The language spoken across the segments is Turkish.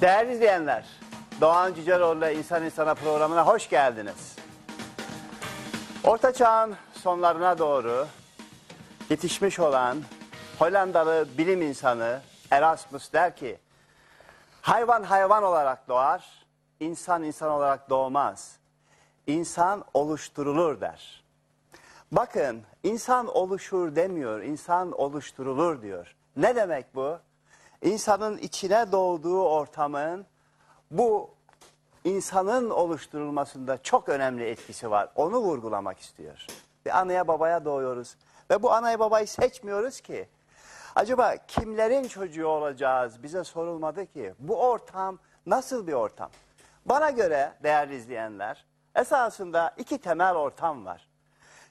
Değerli izleyenler, Doğan Cüceloğlu ile İnsan İnsana programına hoş geldiniz. Orta Çağ'ın sonlarına doğru yetişmiş olan Hollandalı bilim insanı Erasmus der ki, hayvan hayvan olarak doğar, insan insan olarak doğmaz. İnsan oluşturulur der. Bakın insan oluşur demiyor, insan oluşturulur diyor. Ne demek bu? İnsanın içine doğduğu ortamın bu insanın oluşturulmasında çok önemli etkisi var. Onu vurgulamak istiyor. Bir anaya babaya doğuyoruz ve bu anayı babayı seçmiyoruz ki. Acaba kimlerin çocuğu olacağız bize sorulmadı ki. Bu ortam nasıl bir ortam? Bana göre değerli izleyenler esasında iki temel ortam var.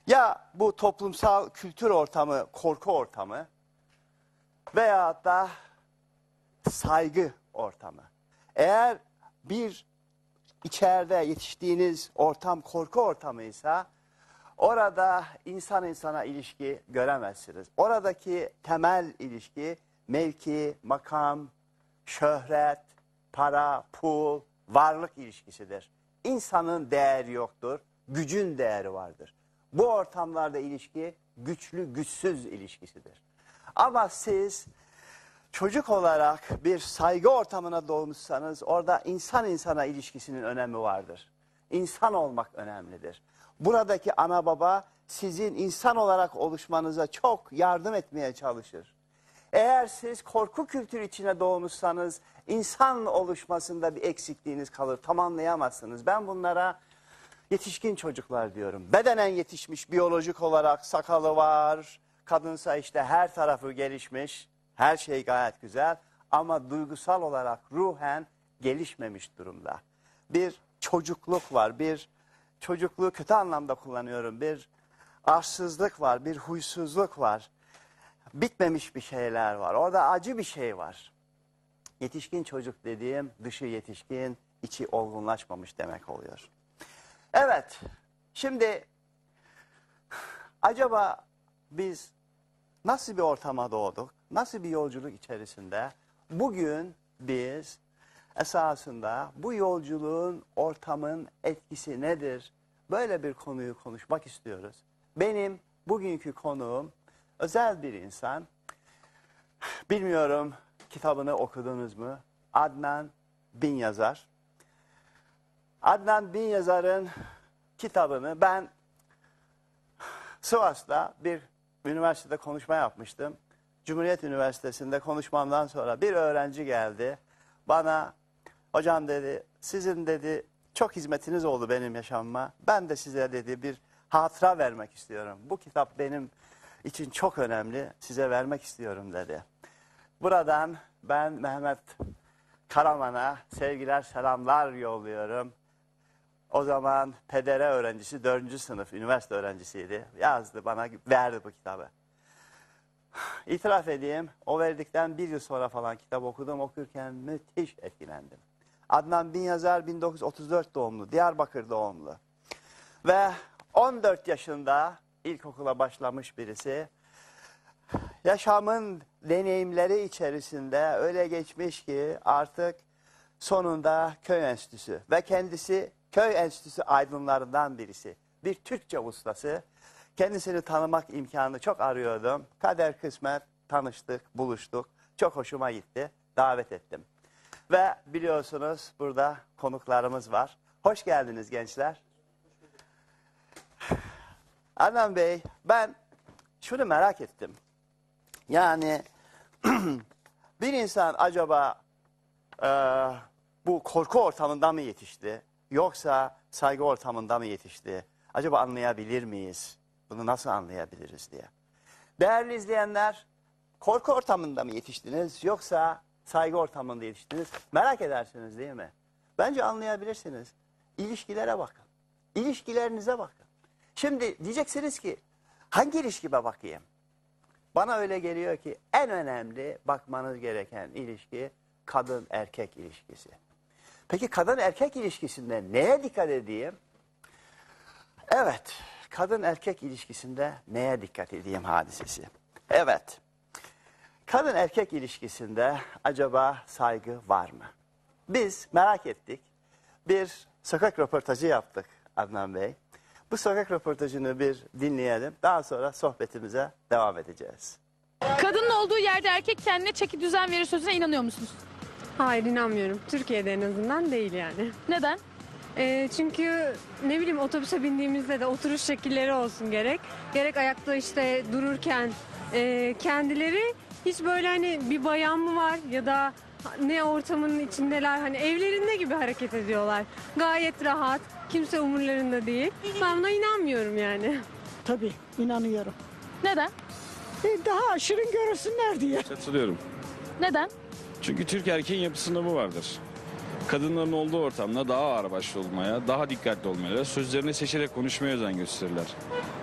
Ya bu toplumsal kültür ortamı, korku ortamı veyahut da saygı ortamı. Eğer bir içeride yetiştiğiniz ortam korku ortamıysa orada insan insana ilişki göremezsiniz. Oradaki temel ilişki mevki, makam, şöhret, para, pul, varlık ilişkisidir. İnsanın değeri yoktur, gücün değeri vardır. Bu ortamlarda ilişki güçlü güçsüz ilişkisidir. Ama siz çocuk olarak bir saygı ortamına doğmuşsanız orada insan insana ilişkisinin önemi vardır. İnsan olmak önemlidir. Buradaki ana baba sizin insan olarak oluşmanıza çok yardım etmeye çalışır. Eğer siz korku kültürü içine doğmuşsanız insan oluşmasında bir eksikliğiniz kalır. Tamamlayamazsınız. Ben bunlara yetişkin çocuklar diyorum. Bedenen yetişmiş biyolojik olarak sakalı var. Kadınsa işte her tarafı gelişmiş. Her şey gayet güzel ama duygusal olarak ruhen gelişmemiş durumda. Bir çocukluk var, bir çocukluğu kötü anlamda kullanıyorum. Bir arsızlık var, bir huysuzluk var. Bitmemiş bir şeyler var. Orada acı bir şey var. Yetişkin çocuk dediğim dışı yetişkin, içi olgunlaşmamış demek oluyor. Evet, şimdi acaba biz nasıl bir ortama doğduk? Nasıl bir yolculuk içerisinde? Bugün biz esasında bu yolculuğun, ortamın etkisi nedir? Böyle bir konuyu konuşmak istiyoruz. Benim bugünkü konuğum özel bir insan. Bilmiyorum kitabını okudunuz mu? Adnan Bin Yazar. Adnan Bin Yazar'ın kitabını ben Sivas'ta bir üniversitede konuşma yapmıştım. Cumhuriyet Üniversitesi'nde konuşmamdan sonra bir öğrenci geldi. Bana hocam dedi sizin dedi çok hizmetiniz oldu benim yaşamıma. Ben de size dedi bir hatıra vermek istiyorum. Bu kitap benim için çok önemli. Size vermek istiyorum dedi. Buradan ben Mehmet Karaman'a sevgiler selamlar yolluyorum. O zaman pedere öğrencisi, dördüncü sınıf, üniversite öğrencisiydi. Yazdı bana, verdi bu kitabı. İtiraf edeyim, o verdikten bir yıl sonra falan kitap okudum. Okurken müthiş etkilendim. Adnan Bin Yazar 1934 doğumlu, Diyarbakır doğumlu. Ve 14 yaşında ilkokula başlamış birisi. Yaşamın deneyimleri içerisinde öyle geçmiş ki artık sonunda köy enstitüsü ve kendisi köy enstitüsü aydınlarından birisi. Bir Türkçe ustası. Kendisini tanımak imkanı çok arıyordum. Kader kısmet tanıştık, buluştuk. Çok hoşuma gitti. Davet ettim. Ve biliyorsunuz burada konuklarımız var. Hoş geldiniz gençler. Adnan Bey, ben şunu merak ettim. Yani bir insan acaba e, bu korku ortamında mı yetişti? Yoksa saygı ortamında mı yetişti? Acaba anlayabilir miyiz? Bunu nasıl anlayabiliriz diye. Değerli izleyenler, korku ortamında mı yetiştiniz yoksa saygı ortamında yetiştiniz? Merak edersiniz değil mi? Bence anlayabilirsiniz. İlişkilere bakın. İlişkilerinize bakın. Şimdi diyeceksiniz ki hangi ilişkime bakayım? Bana öyle geliyor ki en önemli bakmanız gereken ilişki kadın erkek ilişkisi. Peki kadın erkek ilişkisinde neye dikkat edeyim? Evet, kadın erkek ilişkisinde neye dikkat edeyim hadisesi? Evet, kadın erkek ilişkisinde acaba saygı var mı? biz merak ettik. Bir sokak röportajı yaptık Adnan Bey. Bu sokak röportajını bir dinleyelim. Daha sonra sohbetimize devam edeceğiz. Kadının olduğu yerde erkek kendine çeki düzen verir sözüne inanıyor musunuz? Hayır inanmıyorum. Türkiye'de en azından değil yani. Neden? Ee, çünkü ne bileyim otobüse bindiğimizde de oturuş şekilleri olsun gerek. Gerek ayakta işte dururken e, kendileri hiç böyle hani bir bayan mı var ya da ne ortamın içindeler hani evlerinde gibi hareket ediyorlar. Gayet rahat. Kimse umurlarında değil. Ben buna inanmıyorum yani. Tabii inanıyorum. Neden? E, daha aşırın görürsünler diye. Katılıyorum. Neden? Çünkü Türk erkeğin yapısında bu vardır. Kadınların olduğu ortamda daha ağırbaşlı olmaya, daha dikkatli olmaya, sözlerini seçerek konuşmaya özen gösterirler.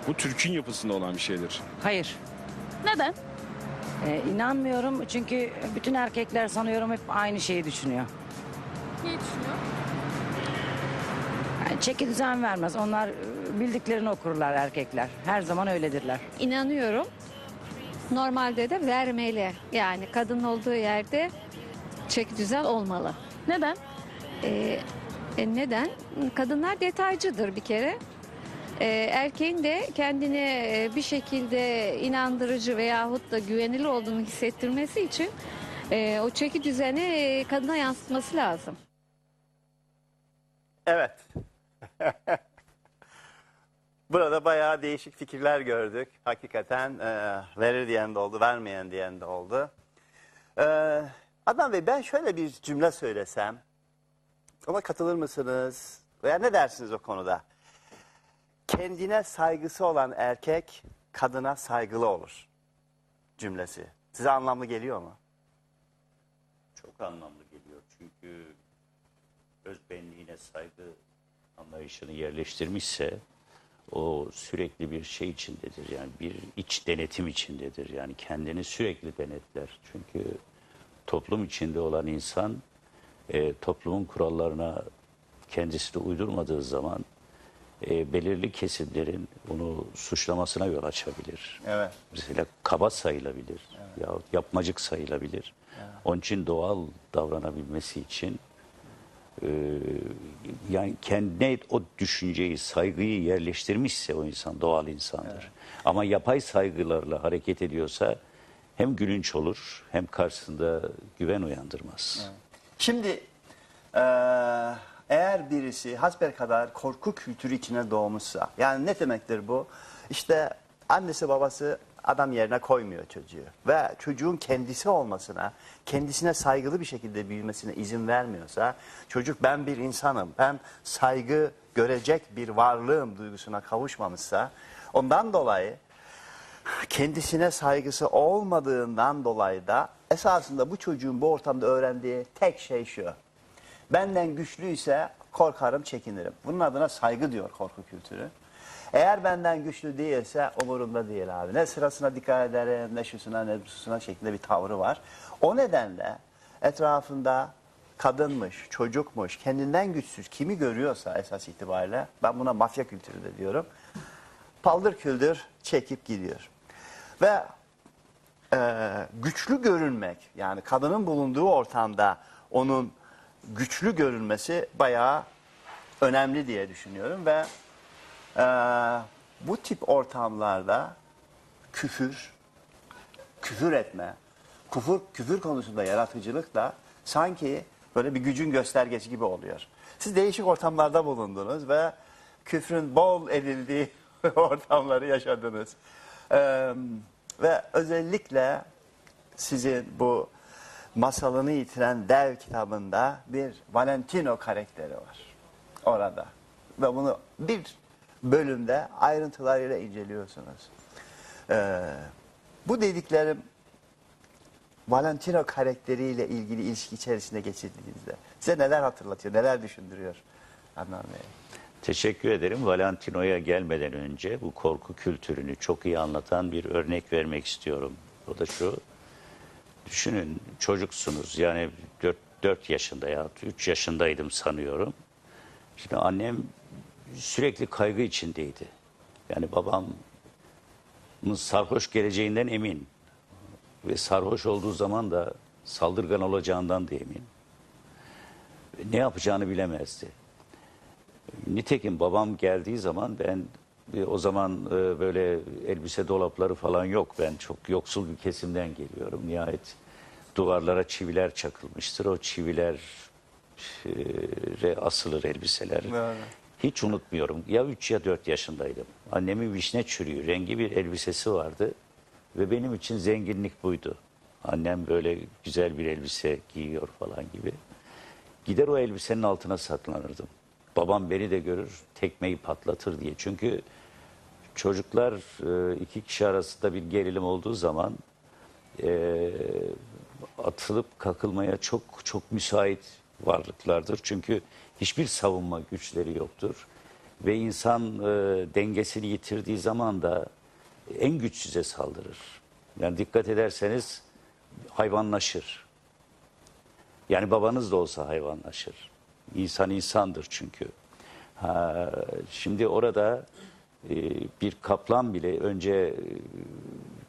Bu Türk'ün yapısında olan bir şeydir. Hayır. Neden? Ee, inanmıyorum çünkü bütün erkekler sanıyorum hep aynı şeyi düşünüyor. Neyi düşünüyor? Yani çeki düzen vermez. Onlar e, bildiklerini okurlar erkekler. Her zaman öyledirler. İnanıyorum. Normalde de vermeli. Yani kadın olduğu yerde çek düzen olmalı. Neden? Ee, e, neden? Kadınlar detaycıdır bir kere. Ee, erkeğin de kendini e, bir şekilde inandırıcı veyahut da güvenilir olduğunu hissettirmesi için e, o çeki düzeni e, kadına yansıtması lazım. Evet. Burada bayağı değişik fikirler gördük. Hakikaten e, verir diyen de oldu, vermeyen diyen de oldu. E, Adnan Bey ben şöyle bir cümle söylesem. Ona katılır mısınız? Veya ne dersiniz o konuda? Kendine saygısı olan erkek kadına saygılı olur cümlesi. Size anlamlı geliyor mu? çok anlamlı geliyor. Çünkü özbenliğine saygı anlayışını yerleştirmişse o sürekli bir şey içindedir. Yani bir iç denetim içindedir. Yani kendini sürekli denetler. Çünkü toplum içinde olan insan e, toplumun kurallarına kendisi de uydurmadığı zaman e, belirli kesimlerin bunu suçlamasına yol açabilir. Evet. Mesela kaba sayılabilir yahut yapmacık sayılabilir. Onun için doğal davranabilmesi için e, yani kendine o düşünceyi, saygıyı yerleştirmişse o insan doğal insandır. Ama yapay saygılarla hareket ediyorsa hem gülünç olur hem karşısında güven uyandırmaz. Şimdi eğer birisi hasbel kadar korku kültürü içine doğmuşsa yani ne demektir bu? İşte annesi babası adam yerine koymuyor çocuğu ve çocuğun kendisi olmasına, kendisine saygılı bir şekilde büyümesine izin vermiyorsa çocuk ben bir insanım, ben saygı görecek bir varlığım duygusuna kavuşmamışsa ondan dolayı kendisine saygısı olmadığından dolayı da esasında bu çocuğun bu ortamda öğrendiği tek şey şu. Benden güçlüyse korkarım, çekinirim. Bunun adına saygı diyor korku kültürü. Eğer benden güçlü değilse umurumda değil abi. Ne sırasına dikkat ederim, ne şusuna ne busuna şeklinde bir tavrı var. O nedenle etrafında kadınmış, çocukmuş, kendinden güçsüz kimi görüyorsa esas itibariyle ben buna mafya kültürü de diyorum. Paldır küldür çekip gidiyor. Ve güçlü görünmek yani kadının bulunduğu ortamda onun güçlü görünmesi bayağı önemli diye düşünüyorum ve e, bu tip ortamlarda küfür, küfür etme, küfür, küfür konusunda yaratıcılık da sanki böyle bir gücün göstergesi gibi oluyor. Siz değişik ortamlarda bulundunuz ve küfrün bol edildiği ortamları yaşadınız. Ee, ve özellikle sizin bu masalını yitiren dev kitabında bir Valentino karakteri var orada. Ve bunu bir bölümde ayrıntılarıyla inceliyorsunuz. Ee, bu dediklerim Valentino karakteriyle ilgili ilişki içerisinde geçirdiğinizde size neler hatırlatıyor, neler düşündürüyor Adnan Bey? Teşekkür ederim. Valentino'ya gelmeden önce bu korku kültürünü çok iyi anlatan bir örnek vermek istiyorum. O da şu. Düşünün çocuksunuz yani 4, 4 yaşında ya 3 yaşındaydım sanıyorum. Şimdi annem sürekli kaygı içindeydi. Yani babamın sarhoş geleceğinden emin. Ve sarhoş olduğu zaman da saldırgan olacağından da emin. ne yapacağını bilemezdi. Nitekim babam geldiği zaman ben e, o zaman e, böyle elbise dolapları falan yok. Ben çok yoksul bir kesimden geliyorum. Nihayet duvarlara çiviler çakılmıştır. O çivilere asılır elbiseler. Hiç unutmuyorum. Ya 3 ya 4 yaşındaydım. Annemin vişne çürüğü rengi bir elbisesi vardı. Ve benim için zenginlik buydu. Annem böyle güzel bir elbise giyiyor falan gibi. Gider o elbisenin altına saklanırdım. Babam beni de görür, tekmeyi patlatır diye. Çünkü çocuklar e, iki kişi arasında bir gerilim olduğu zaman e, atılıp kakılmaya çok çok müsait varlıklardır. Çünkü hiçbir savunma güçleri yoktur. Ve insan e, dengesini yitirdiği zaman da en güçsüze saldırır. Yani dikkat ederseniz hayvanlaşır. Yani babanız da olsa hayvanlaşır. İnsan insandır çünkü. Ha, şimdi orada e, bir kaplan bile önce e,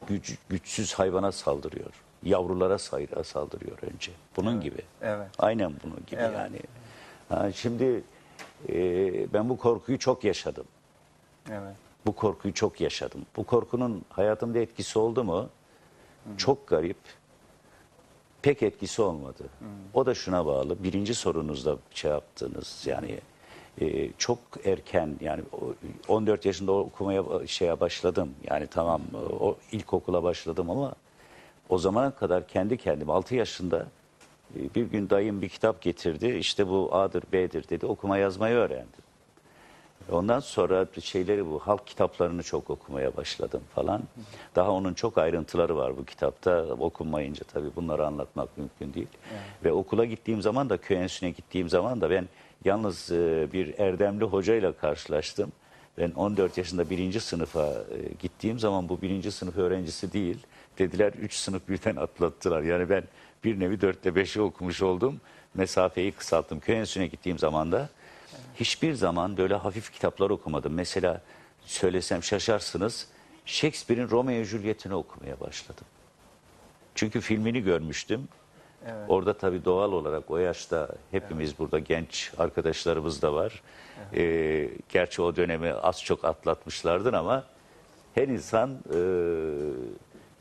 güç, güçsüz hayvana saldırıyor. Yavrulara saldırıyor önce. Bunun gibi. evet. Aynen bunun gibi Evet. yani. Ha, şimdi e, ben bu korkuyu çok yaşadım. Evet. Bu korkuyu çok yaşadım. Bu korkunun hayatımda etkisi oldu mu? Çok garip. Pek etkisi olmadı. O da şuna bağlı. Birinci sorunuzda şey yaptınız yani e, çok erken yani o- 14 yaşında okumaya şeye başladım. Yani tamam o ilkokula başladım ama o zamana kadar kendi kendime 6 yaşında e, bir gün dayım bir kitap getirdi. İşte bu A'dır B'dir dedi. Okuma yazmayı öğrendim. Ondan sonra şeyleri bu halk kitaplarını çok okumaya başladım falan. Daha onun çok ayrıntıları var bu kitapta. Okunmayınca tabii bunları anlatmak mümkün değil. Ve okula gittiğim zaman da köy enstitüsüne gittiğim zaman da ben yalnız e, bir erdemli hocayla karşılaştım. Ben 14 yaşında birinci sınıfa e, gittiğim zaman bu birinci sınıf öğrencisi değil. Dediler 3 sınıf birden atlattılar. Yani ben bir nevi 4'te 5'i okumuş oldum. Mesafeyi kısalttım. Köy enstitüsüne gittiğim zaman da hiçbir zaman böyle hafif kitaplar okumadım. Mesela söylesem şaşarsınız. Shakespeare'in Romeo Juliet'ini okumaya başladım. Çünkü filmini görmüştüm. Orada tabii doğal olarak o yaşta hepimiz burada genç arkadaşlarımız da var. Ee, gerçi o dönemi az çok atlatmışlardır ama her insan e,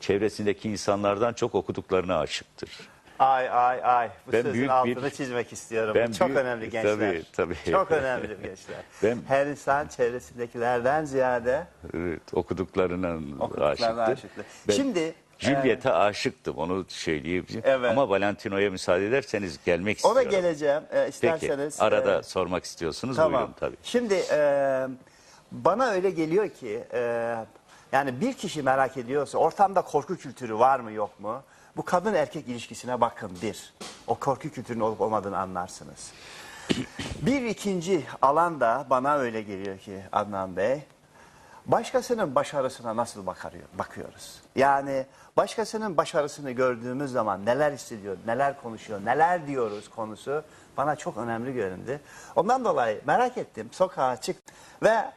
çevresindeki insanlardan çok okuduklarına aşıktır. Ay ay ay. Bu Ben sözün büyük altını bir- çizmek istiyorum. Ben Çok büyük- önemli gençler. Tabii, tabii. Çok önemli gençler. Ben- Her insan çevresindekilerden ziyade Evet, okuduklarına okuduklarına aşıktır. Ben- Şimdi Juliet'e aşıktım onu söyleyeyim. Evet. Ama Valentino'ya müsaade ederseniz gelmek ona istiyorum. geleceğim e, Peki isterseniz. arada e, sormak istiyorsunuz Tamam. buyurun tabii. Şimdi e, bana öyle geliyor ki e, yani bir kişi merak ediyorsa ortamda korku kültürü var mı yok mu? Bu kadın erkek ilişkisine bakın bir. O korku kültürünün olup olmadığını anlarsınız. Bir ikinci alanda bana öyle geliyor ki Adnan Bey. Başkasının başarısına nasıl bakarıyor, bakıyoruz? Yani başkasının başarısını gördüğümüz zaman neler hissediyor, neler konuşuyor, neler diyoruz konusu bana çok önemli göründü. Ondan dolayı merak ettim, sokağa çıktım ve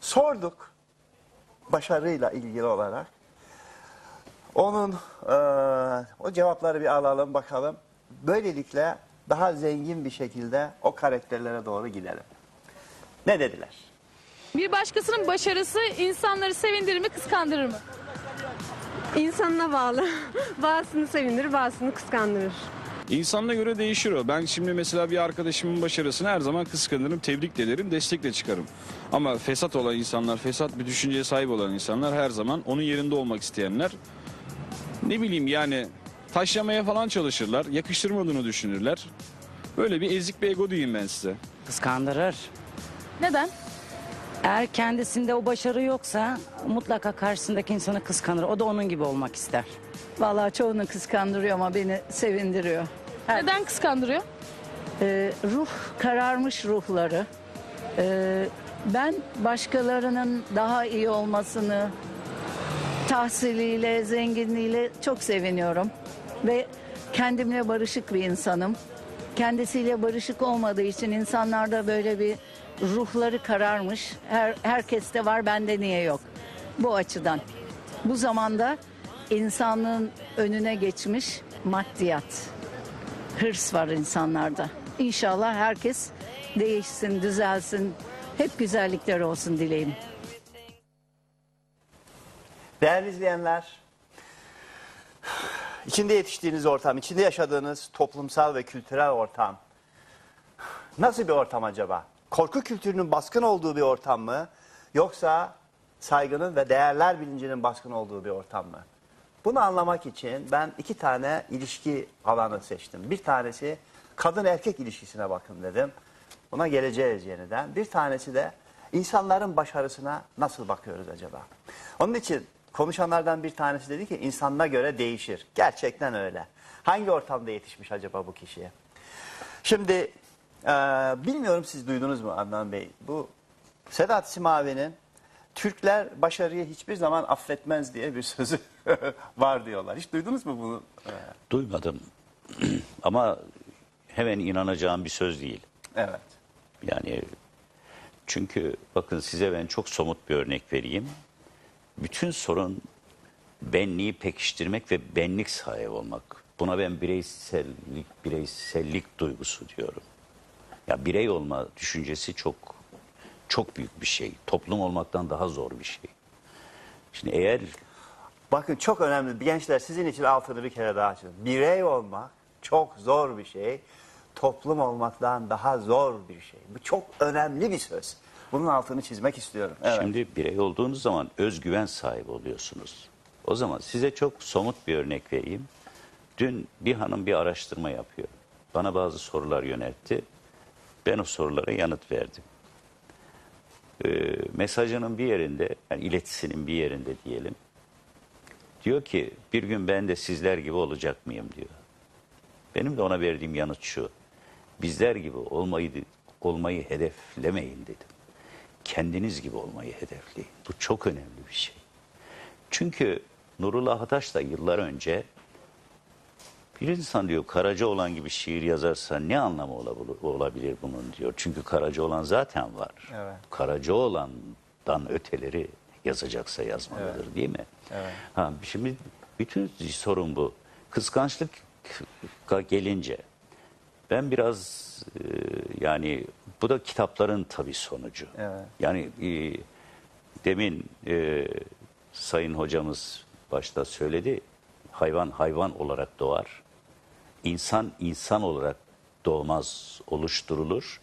sorduk başarıyla ilgili olarak. Onun eee, o cevapları bir alalım bakalım. Böylelikle daha zengin bir şekilde o karakterlere doğru gidelim. Ne dediler? Bir başkasının başarısı insanları sevindirir mi, kıskandırır mı? İnsanına bağlı. bazısını sevindirir, bazısını kıskandırır. İnsanına göre değişir o. Ben şimdi mesela bir arkadaşımın başarısını her zaman kıskanırım, tebrik de ederim, destekle çıkarım. Ama fesat olan insanlar, fesat bir düşünceye sahip olan insanlar her zaman onun yerinde olmak isteyenler ne bileyim yani taşlamaya falan çalışırlar, yakıştırmadığını düşünürler. Böyle bir ezik bir ego diyeyim ben size. Kıskandırır. Neden? Eğer kendisinde o başarı yoksa mutlaka karşısındaki insanı kıskanır. O da onun gibi olmak ister. Vallahi çoğunu kıskandırıyor ama beni sevindiriyor. Her- Neden kıskandırıyor? Ee, ruh kararmış ruhları. Ee, ben başkalarının daha iyi olmasını tahsiliyle, zenginliğiyle çok seviniyorum. Ve kendimle barışık bir insanım. Kendisiyle barışık olmadığı için insanlarda böyle bir ruhları kararmış. Her, herkeste var bende niye yok. Bu açıdan. Bu zamanda insanlığın önüne geçmiş maddiyat. Hırs var insanlarda. İnşallah herkes değişsin, düzelsin. Hep güzellikler olsun dileğim. Değerli izleyenler, içinde yetiştiğiniz ortam, içinde yaşadığınız toplumsal ve kültürel ortam nasıl bir ortam acaba? Korku kültürünün baskın olduğu bir ortam mı? Yoksa saygının ve değerler bilincinin baskın olduğu bir ortam mı? Bunu anlamak için ben iki tane ilişki alanı seçtim. Bir tanesi kadın erkek ilişkisine bakın dedim. Buna geleceğiz yeniden. Bir tanesi de insanların başarısına nasıl bakıyoruz acaba? Onun için konuşanlardan bir tanesi dedi ki insanına göre değişir. Gerçekten öyle. Hangi ortamda yetişmiş acaba bu kişiye? Şimdi e, bilmiyorum siz duydunuz mu Adnan Bey? Bu Sedat Simavi'nin Türkler başarıyı hiçbir zaman affetmez diye bir sözü var diyorlar. Hiç duydunuz mu bunu? E, Duymadım. Ama hemen inanacağım bir söz değil. Evet. Yani çünkü bakın size ben çok somut bir örnek vereyim. Bütün sorun benliği pekiştirmek ve benlik sahibi olmak. Buna ben bireysellik, bireysellik duygusu diyorum. Ya birey olma düşüncesi çok çok büyük bir şey. Toplum olmaktan daha zor bir şey. Şimdi eğer Bakın çok önemli. Gençler sizin için altını bir kere daha açın. Birey olmak çok zor bir şey. Toplum olmaktan daha zor bir şey. Bu çok önemli bir söz. Bunun altını çizmek istiyorum. Evet. Şimdi birey olduğunuz zaman özgüven sahibi oluyorsunuz. O zaman size çok somut bir örnek vereyim. Dün bir hanım bir araştırma yapıyor. Bana bazı sorular yöneltti. Ben o sorulara yanıt verdim. Ee, mesajının bir yerinde, yani iletisinin bir yerinde diyelim. Diyor ki bir gün ben de sizler gibi olacak mıyım diyor. Benim de ona verdiğim yanıt şu. Bizler gibi olmayı olmayı hedeflemeyin dedim. Kendiniz gibi olmayı hedefleyin. Bu çok önemli bir şey. Çünkü Nurullah Ataş da yıllar önce bir insan diyor Karaca olan gibi şiir yazarsa ne anlamı olabilir, bunun diyor. Çünkü Karaca olan zaten var. Evet. Karaca olandan öteleri yazacaksa yazmalıdır değil mi? Evet. Ha, şimdi bütün sorun bu. Kıskançlık gelince ben biraz e, yani bu da kitapların tabii sonucu. Evet. Yani e, demin e, sayın hocamız başta söyledi. Hayvan hayvan olarak doğar. İnsan insan olarak doğmaz, oluşturulur.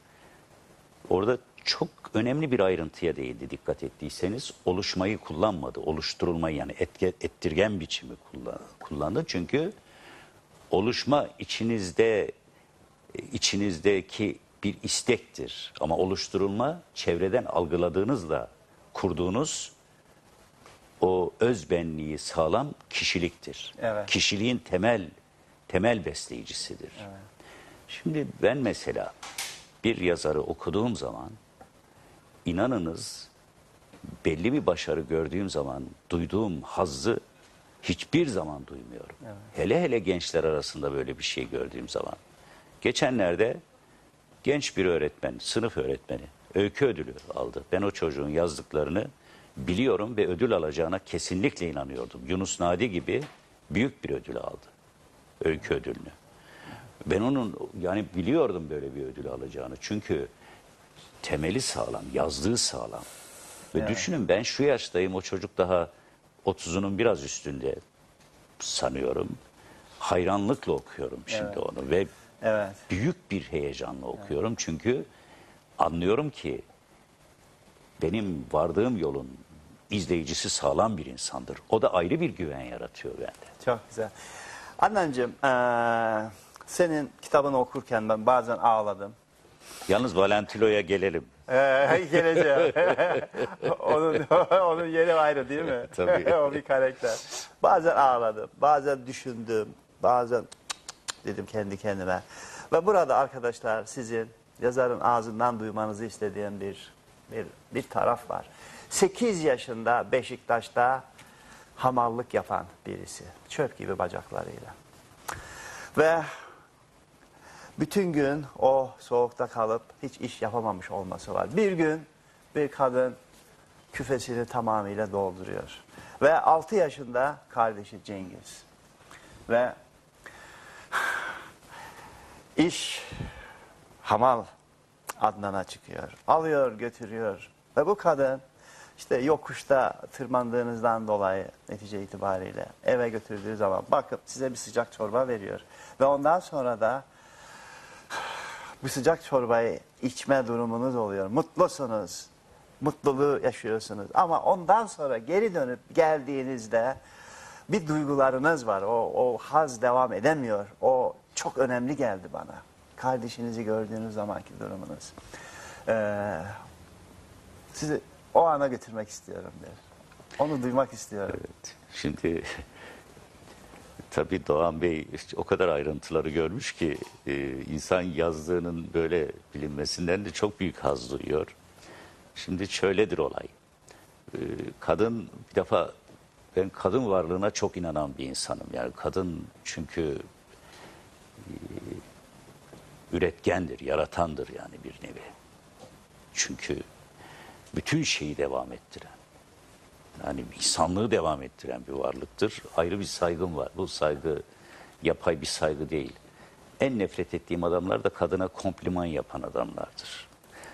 Orada çok önemli bir ayrıntıya değindi dikkat ettiyseniz. Oluşmayı kullanmadı, oluşturulmayı yani etke, ettirgen biçimi kullan, kullandı. Çünkü oluşma içinizde içinizdeki bir istektir. Ama oluşturulma çevreden algıladığınızla kurduğunuz o özbenliği sağlam kişiliktir. Evet. Kişiliğin temel temel besleyicisidir. Şimdi ben mesela bir yazarı okuduğum zaman inanınız belli bir başarı gördüğüm zaman duyduğum hazzı hiçbir zaman duymuyorum. Hele hele gençler arasında böyle bir şey gördüğüm zaman. Geçenlerde genç bir öğretmen, sınıf öğretmeni öykü ödülü aldı. Ben o çocuğun yazdıklarını biliyorum ve ödül alacağına kesinlikle inanıyordum. Yunus Nadi gibi büyük bir ödül aldı. Öykü ödülünü. Ben onun yani biliyordum böyle bir ödül alacağını. Çünkü temeli sağlam, yazdığı sağlam. Ve düşünün ben şu yaştayım o çocuk daha 30'unun biraz üstünde sanıyorum. Hayranlıkla okuyorum şimdi onu ve Evet. büyük bir heyecanla okuyorum. Çünkü anlıyorum ki benim vardığım yolun izleyicisi sağlam bir insandır. O da ayrı bir güven yaratıyor bende. Çok güzel. Adnancığım eee, senin kitabını okurken ben bazen ağladım. Yalnız Valentilo'ya gelelim. Ee, geleceğim. onun, onun yeri ayrı değil mi? Tabii. o bir karakter. Bazen ağladım, bazen düşündüm, bazen dedim kendi kendime. Ve burada arkadaşlar sizin yazarın ağzından duymanızı istediğim bir bir, bir taraf var. 8 yaşında Beşiktaş'ta hamallık yapan birisi. Çöp gibi bacaklarıyla. Ve bütün gün o soğukta kalıp hiç iş yapamamış olması var. Bir gün bir kadın küfesini tamamıyla dolduruyor. Ve 6 yaşında kardeşi Cengiz. Ve iş hamal Adnan'a çıkıyor. Alıyor götürüyor. Ve bu kadın işte yokuşta tırmandığınızdan dolayı netice itibariyle eve götürdüğü zaman bakıp size bir sıcak çorba veriyor. Ve ondan sonra da bu sıcak çorbayı içme durumunuz oluyor. Mutlusunuz. Mutluluğu yaşıyorsunuz. Ama ondan sonra geri dönüp geldiğinizde bir duygularınız var. O, o haz devam edemiyor. O çok önemli geldi bana. Kardeşinizi gördüğünüz zamanki durumunuz. Ee, sizi o ana götürmek istiyorum der. Onu duymak istiyorum. Evet. Şimdi tabii Doğan Bey o kadar ayrıntıları görmüş ki e, insan yazdığının böyle bilinmesinden de çok büyük haz duyuyor. Şimdi şöyledir olay. E, kadın bir defa ben kadın varlığına çok inanan bir insanım. Yani kadın çünkü üretkendir, yaratandır yani bir nevi. Çünkü bütün şeyi devam ettiren yani insanlığı devam ettiren bir varlıktır. Ayrı bir saygım var. Bu saygı yapay bir saygı değil. En nefret ettiğim adamlar da kadına kompliman yapan adamlardır.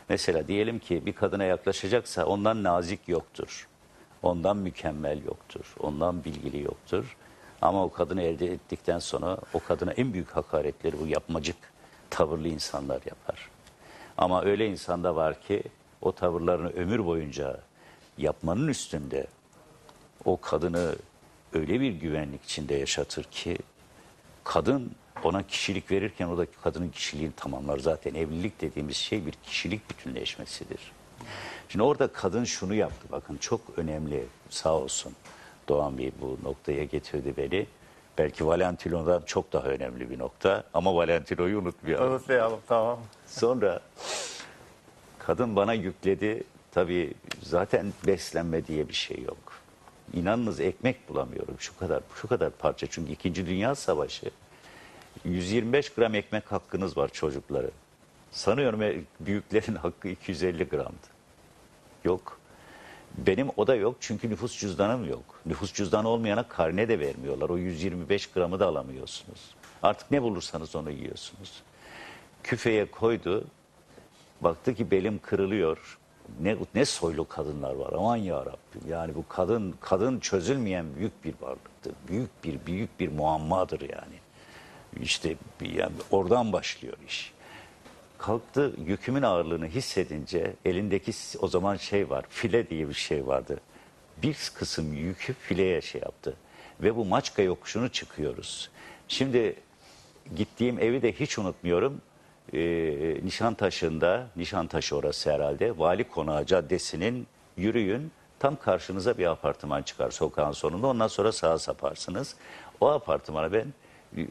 Mesela diyelim ki bir kadına yaklaşacaksa ondan nazik yoktur. Ondan mükemmel yoktur. Ondan bilgili yoktur. Ama o kadını elde ettikten sonra o kadına en büyük hakaretleri bu yapmacık tavırlı insanlar yapar. Ama öyle insan da var ki o tavırlarını ömür boyunca yapmanın üstünde o kadını öyle bir güvenlik içinde yaşatır ki kadın ona kişilik verirken o da kadının kişiliğini tamamlar. Zaten evlilik dediğimiz şey bir kişilik bütünleşmesidir. Şimdi orada kadın şunu yaptı bakın çok önemli sağ olsun Doğan Bey bu noktaya getirdi beni. Belki Valentino'dan çok daha önemli bir nokta ama Valentino'yu unutmayalım. Unutmayalım tamam. Sonra kadın bana yükledi. Tabii zaten beslenme diye bir şey yok. İnanınız ekmek bulamıyorum şu kadar şu kadar parça. Çünkü 2. Dünya Savaşı 125 gram ekmek hakkınız var çocukları. Sanıyorum e, büyüklerin hakkı 250 gramdı. Yok. Benim o da yok çünkü nüfus cüzdanım yok. Nüfus cüzdanı olmayana karne de vermiyorlar. O 125 gramı da alamıyorsunuz. Artık ne bulursanız onu yiyorsunuz. Küfeye koydu. Baktı ki belim kırılıyor. Ne, ne soylu kadınlar var aman ya Rabbim. Yani bu kadın kadın çözülmeyen büyük bir varlıktır. Büyük bir büyük bir muammadır yani. İşte yani oradan başlıyor iş. Kalktı yükümün ağırlığını hissedince elindeki o zaman şey var file diye bir şey vardı. Bir kısım yükü fileye şey yaptı. Ve bu Maçka yokuşunu çıkıyoruz. Şimdi gittiğim evi de hiç unutmuyorum. Ee, Nişantaşı'nda, Nişantaşı orası herhalde, Vali Konağı Caddesi'nin yürüyün. Tam karşınıza bir apartman çıkar sokağın sonunda. Ondan sonra sağa saparsınız. O apartmana ben e,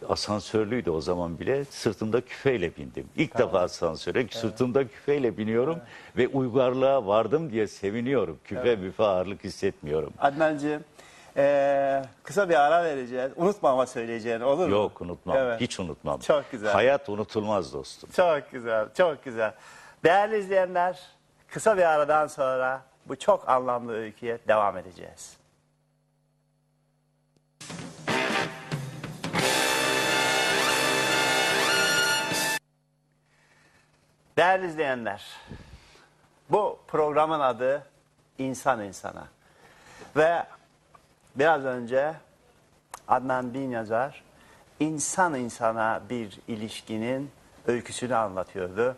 asansörlüydü o zaman bile sırtımda küfeyle bindim. İlk defa asansöre sırtımda küfeyle biniyorum ve uygarlığa vardım diye seviniyorum. Küfe müfe ağırlık hissetmiyorum. Adnancığım eee, kısa bir ara vereceğiz. Unutma ama söyleyeceğini olur mu? Yok unutmam. Evet. Hiç unutmam. Çok güzel. Hayat unutulmaz dostum. Çok güzel, çok güzel. Değerli izleyenler, kısa bir aradan sonra bu çok anlamlı öyküye devam edeceğiz. Değerli izleyenler, bu programın adı İnsan İnsana. Ve biraz önce Adnan Bin yazar insan insana bir ilişkinin öyküsünü anlatıyordu.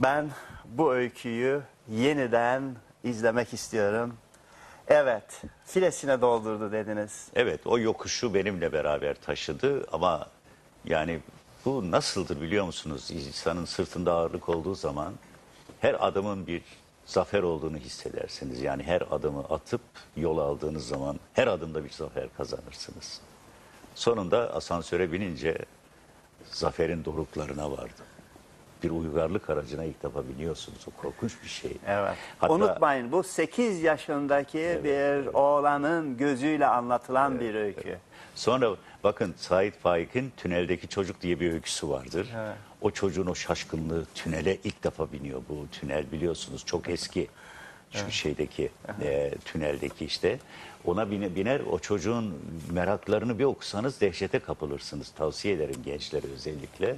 Ben bu öyküyü yeniden izlemek istiyorum. Evet, filesine doldurdu dediniz. Evet o yokuşu benimle beraber taşıdı ama yani bu nasıldır biliyor musunuz? İnsanın sırtında ağırlık olduğu zaman her adımın bir zafer olduğunu hissedersiniz. Yani her adımı atıp yol aldığınız zaman her adımda bir zafer kazanırsınız. Sonunda asansöre binince zaferin doruklarına vardım. Bir uygarlık aracına ilk defa biniyorsunuz. O korkunç bir şey. Evet. Hatta- Unutmayın bu 8 yaşındaki bir oğlanın gözüyle anlatılan bir öykü. Sonra bakın Sait Faik'in Tüneldeki Çocuk diye bir öyküsü vardır. O çocuğun o şaşkınlığı tünele ilk defa biniyor. Bu tünel biliyorsunuz çok eski. Şu şeydeki e, tüneldeki işte. Ona bine- biner o çocuğun meraklarını bir okusanız dehşete kapılırsınız. Tavsiye ederim gençlere özellikle.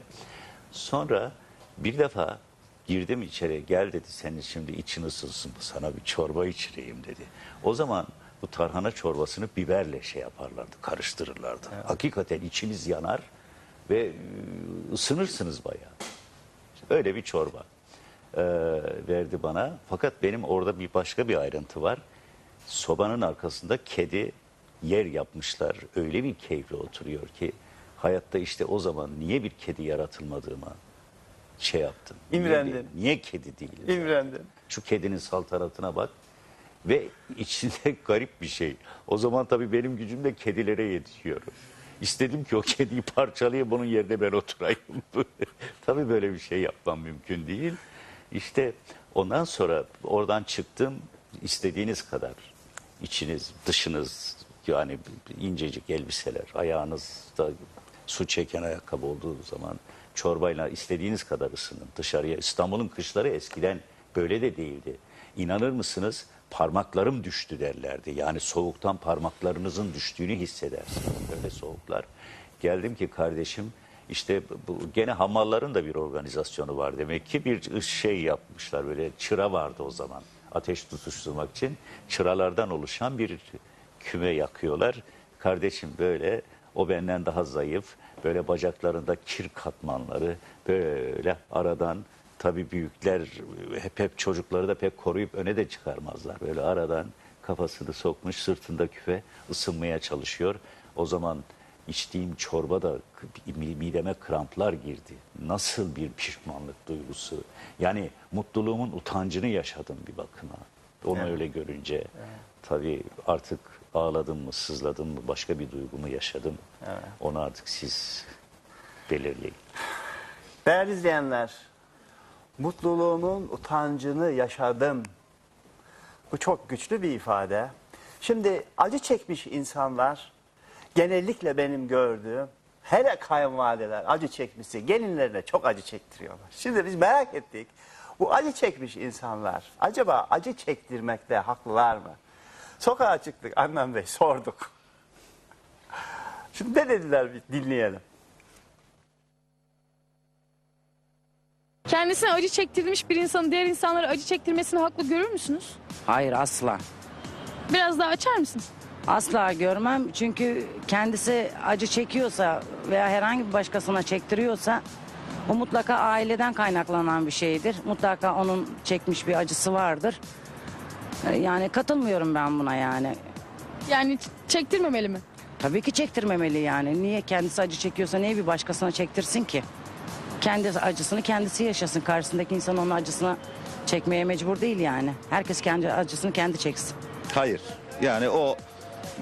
Sonra Bir defa girdim içeri gel dedi senin şimdi için ısınsın sana bir çorba içireyim dedi. O zaman bu tarhana çorbasını biberle şey yaparlardı karıştırırlardı. Hakikaten içiniz yanar ve e, ısınırsınız bayağı. Öyle bir çorba e, verdi bana. Fakat benim orada bir başka bir ayrıntı var. Sobanın arkasında kedi yer yapmışlar. Öyle bir keyifli oturuyor ki hayatta işte o zaman niye bir kedi yaratılmadığıma şey yaptım. Niye İmrendin. bir- Niye, kedi değil? İmrendin. Şu kedinin saltanatına bak. Ve içinde garip bir şey. O zaman tabii benim gücüm de kedilere yetişiyor. İstedim ki o kediyi parçalayayım bunun yerine ben oturayım. tabii böyle bir şey yapmam mümkün değil. İşte ondan sonra oradan çıktım istediğiniz kadar içiniz dışınız yani incecik elbiseler ayağınızda su çeken ayakkabı olduğu zaman çorbayla istediğiniz kadar ısının dışarıya. İstanbul'un kışları eskiden böyle de değildi. İnanır mısınız parmaklarım düştü derlerdi. Yani soğuktan parmaklarınızın düştüğünü hissedersiniz. Böyle soğuklar. Geldim ki kardeşim işte bu gene hamalların da bir organizasyonu var demek ki bir şey yapmışlar böyle çıra vardı o zaman ateş tutuşturmak için çıralardan oluşan bir küme yakıyorlar. Kardeşim böyle o benden daha zayıf böyle bacaklarında kir katmanları böyle aradan tabii büyükler hep hep çocukları da pek koruyup öne de çıkarmazlar. Böyle aradan kafasını sokmuş sırtında küfe ısınmaya çalışıyor. O zaman içtiğim çorba da mideme kramplar girdi. Nasıl bir pişmanlık duygusu. Yani mutluluğumun utancını yaşadım bir bakıma. Onu öyle görünce tabii artık ağladım mı, sızladım mı, başka bir duygumu yaşadım. Onu artık siz belirleyin. Değerli izleyenler, mutluluğumun utancını yaşadım. Bu çok güçlü bir ifade. Şimdi acı çekmiş insanlar, genellikle benim gördüğüm, hele kayınvalideler acı çekmişse gelinlerine çok acı çektiriyorlar. Şimdi biz merak ettik, bu acı çekmiş insanlar acaba acı çektirmekte haklılar mı? Sokağa çıktık annem bey sorduk. Şimdi ne dediler bir dinleyelim. Kendisine acı çektirilmiş bir insanın diğer insanlara acı çektirmesini haklı görür müsünüz? Hayır asla. Biraz daha açar mısınız? Asla görmem çünkü kendisi acı çekiyorsa veya herhangi bir başkasına çektiriyorsa o mutlaka aileden kaynaklanan bir şeydir. Mutlaka onun çekmiş bir acısı vardır. Yani katılmıyorum ben buna yani. Yani ç- çektirmemeli mi? Tabii ki çektirmemeli yani. Niye kendisi acı çekiyorsa niye bir başkasına çektirsin ki? Kendi acısını kendisi yaşasın. Karşısındaki insan onun acısına çekmeye mecbur değil yani. Herkes kendi acısını kendi çeksin. Hayır. Yani o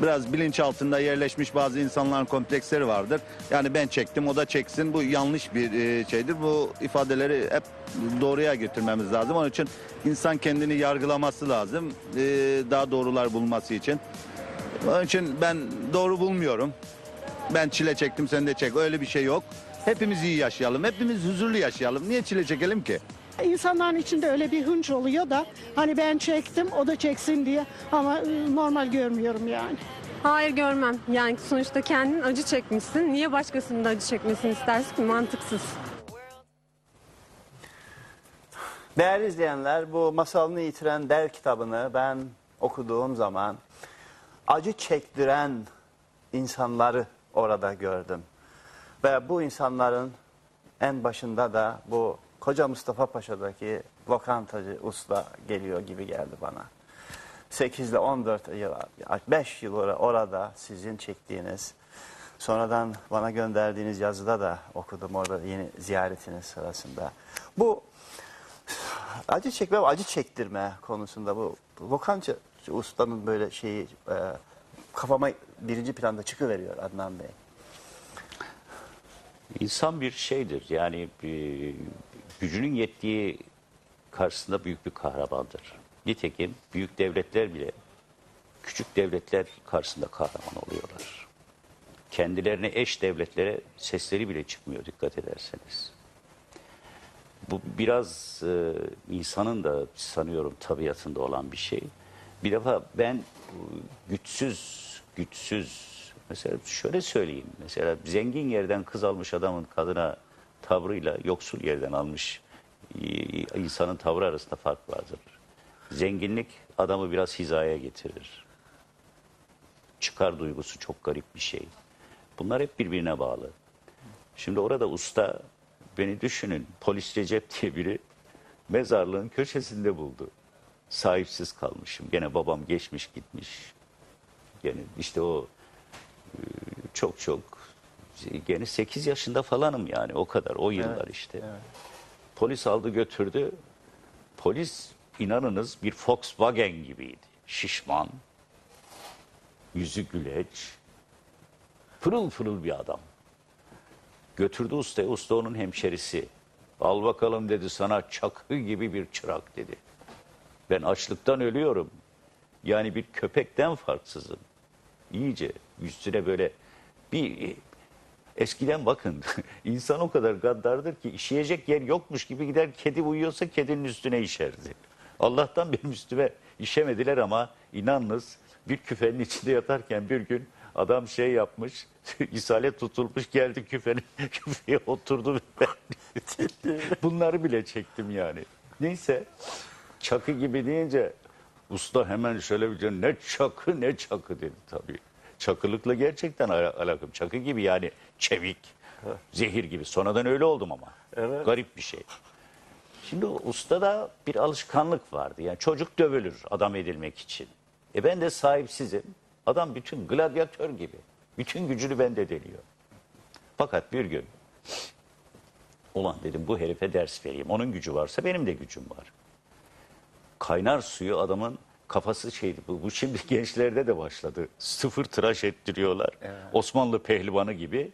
biraz bilinç altında yerleşmiş bazı insanların kompleksleri vardır. Yani ben çektim o da çeksin. Bu yanlış bir e, şeydir. Bu ifadeleri hep doğruya getirmemiz lazım. Onun için insan kendini yargılaması lazım. e, daha doğrular bulması için. Onun için ben doğru bulmuyorum. Ben çile çektim sen de çek. Öyle bir şey yok. Hepimiz iyi yaşayalım. Hepimiz huzurlu yaşayalım. Niye çile çekelim ki? İnsanların içinde öyle bir hınç oluyor da hani ben çektim o da çeksin diye ama e, normal görmüyorum yani. Hayır görmem. Yani sonuçta kendin acı çekmişsin. Niye başkasının da acı çekmesini istersin ki? Mantıksız. Değerli izleyenler bu masalını yitiren der kitabını ben okuduğum zaman acı çektiren insanları orada gördüm. Ve bu insanların en başında da bu Koca Mustafa Paşa'daki lokantacı usta geliyor gibi geldi bana. 8 ile 14 yıl, 5 yıl or- orada sizin çektiğiniz, sonradan bana gönderdiğiniz yazıda da okudum orada yeni ziyaretiniz sırasında. Bu acı çekme acı çektirme konusunda bu lokantacı ustanın böyle şeyi e, kafama birinci planda çıkıveriyor Adnan Bey. İnsan bir şeydir yani e, gücünün yettiği karşısında büyük bir kahramandır. Nitekim büyük devletler bile küçük devletler karşısında kahraman oluyorlar. Kendilerine eş devletlere sesleri bile çıkmıyor dikkat ederseniz. Bu biraz e, insanın da sanıyorum tabiatında olan bir şey. Bir defa ben güçsüz, güçsüz, mesela şöyle söyleyeyim. Mesela zengin yerden kız almış adamın kadına tavrıyla yoksul yerden almış e, insanın tavrı arasında fark vardır. Zenginlik adamı biraz hizaya getirir. Çıkar duygusu çok garip bir şey. Bunlar hep birbirine bağlı. Şimdi orada usta beni düşünün polis Recep diye biri mezarlığın köşesinde buldu. Sahipsiz kalmışım. Gene babam geçmiş gitmiş. Gene işte o e, çok çok gene 8 yaşında falanım yani o kadar o yıllar işte. Polis aldı götürdü. Polis inanınız bir Volkswagen gibiydi. Şişman, yüzü güleç, pırıl pırıl bir adam. Götürdü ustaya, usta onun hemşerisi. Al bakalım dedi sana çakı gibi bir çırak dedi. Ben açlıktan ölüyorum. Yani bir köpekten farksızım. İyice üstüne böyle bir eskiden bakın insan o kadar gaddardır ki işeyecek yer yokmuş gibi gider kedi uyuyorsa kedinin üstüne işerdi. Allah'tan benim üstüme işemediler ama inanınız bir küfenin içinde yatarken bir gün adam şey yapmış ishale tutulmuş geldi küfenin küfeye oturdu bunları bile çektim yani. Neyse çakı gibi deyince usta hemen şöyle bir ne çakı ne çakı dedi tabii. Çakılıkla gerçekten ala- alakam. Çakı gibi yani çevik, zehir gibi. Sonradan öyle oldum ama. Garip bir şey. Şimdi o ustada bir alışkanlık vardı. Yani çocuk dövülür adam edilmek için. E ben de sahipsizim. Adam bütün gladyatör gibi. Bütün gücünü bende deniyor. Fakat bir gün ulan dedim bu herife ders vereyim. Onun gücü varsa benim de gücüm var. Kaynar suyu adamın kafası şeydi. Bu, bu şimdi gençlerde de başladı. Sıfır tıraş ettiriyorlar. Osmanlı pehlivanı gibi.